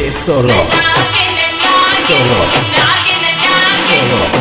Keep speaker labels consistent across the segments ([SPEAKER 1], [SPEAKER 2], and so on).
[SPEAKER 1] DJ Solo.
[SPEAKER 2] Solo. Solo.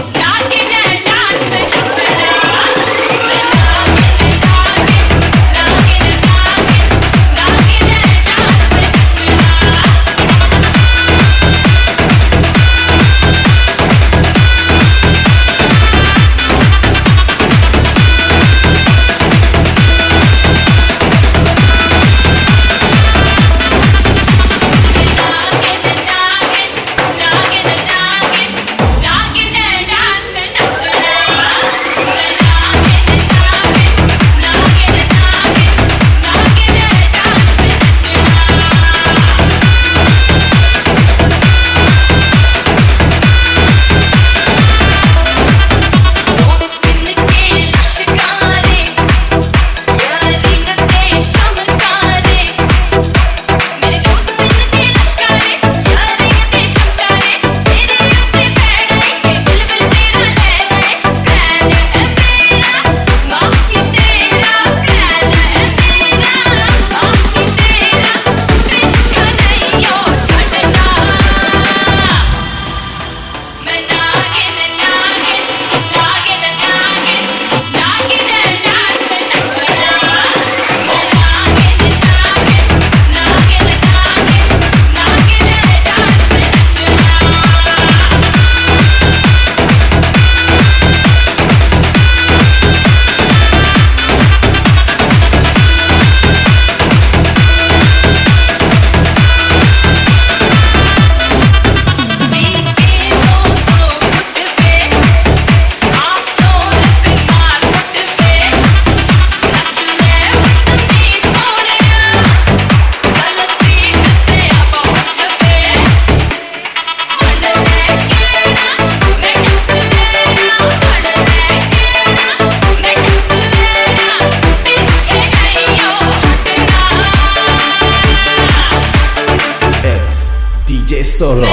[SPEAKER 1] solo.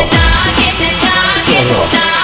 [SPEAKER 2] Solo.